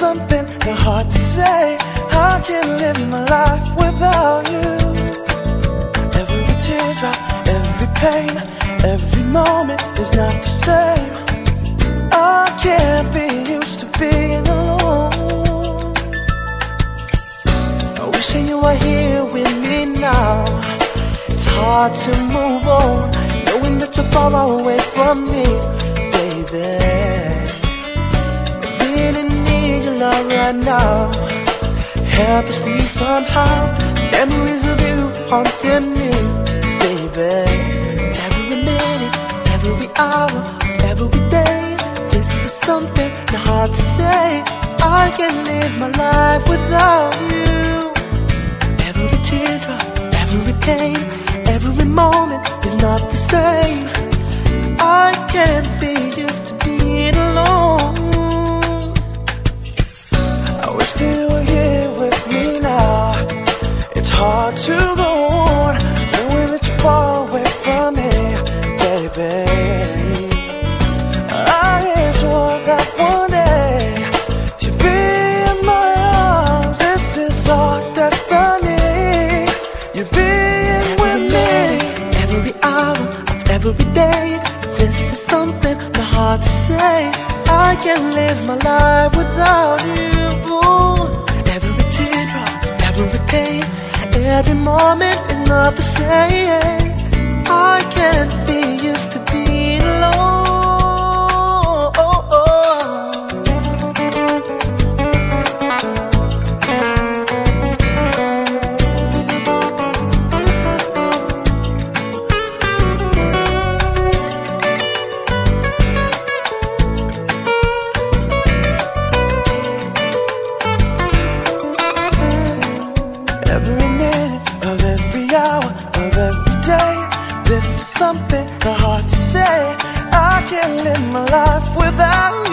something not hard to say. I can't live my life without you. Every teardrop, every pain, every moment is not the same. I can't be used to being alone. I wish you were here with me now. It's hard to move on, knowing that you're far away from me, baby. Right now. Helplessly somehow, memories of you haunting me, baby. Every minute, every hour, every day, this is something not hard to say. I can't live my life without you. Every teardrop, every pain, hard to go on, knowing that you're far away from me, baby. I am sure that one day you'll be in my arms. This is our destiny. You'll be in with me every hour of every day. This is something not hard to say. I can't live my life without you. Every teardrop, every pain, every moment is not the same. I can't be used to something hard to say. I can't live my life without.